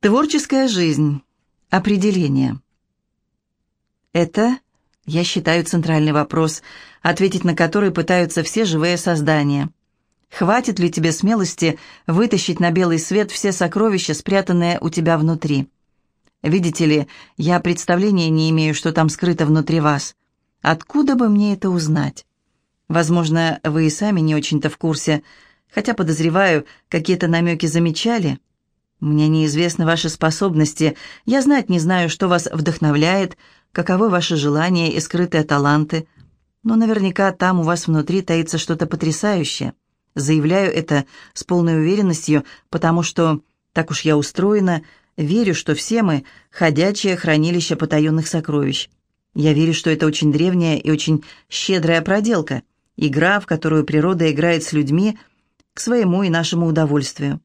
Творческая жизнь. Определение. Это, я считаю, центральный вопрос, ответить на который пытаются все живые создания. Хватит ли тебе смелости вытащить на белый свет все сокровища, спрятанные у тебя внутри? Видите ли, я представления не имею, что там скрыто внутри вас. Откуда бы мне это узнать? Возможно, вы и сами не очень-то в курсе, хотя, подозреваю, какие-то намеки замечали. Мне неизвестны ваши способности, я знать не знаю, что вас вдохновляет, каковы ваши желания и скрытые таланты, но наверняка там у вас внутри таится что-то потрясающее. Заявляю это с полной уверенностью, потому что, так уж я устроена, верю, что все мы — ходячее хранилище потаенных сокровищ. Я верю, что это очень древняя и очень щедрая проделка, игра, в которую природа играет с людьми к своему и нашему удовольствию.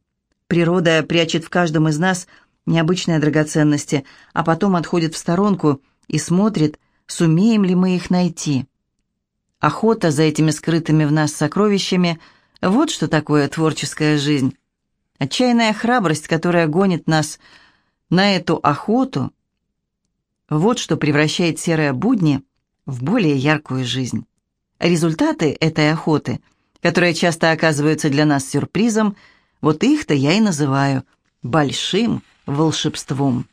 Природа прячет в каждом из нас необычные драгоценности, а потом отходит в сторонку и смотрит, сумеем ли мы их найти. Охота за этими скрытыми в нас сокровищами – вот что такое творческая жизнь. Отчаянная храбрость, которая гонит нас на эту охоту – вот что превращает серые будни в более яркую жизнь. Результаты этой охоты, которые часто оказываются для нас сюрпризом – вот их-то я и называю большим волшебством.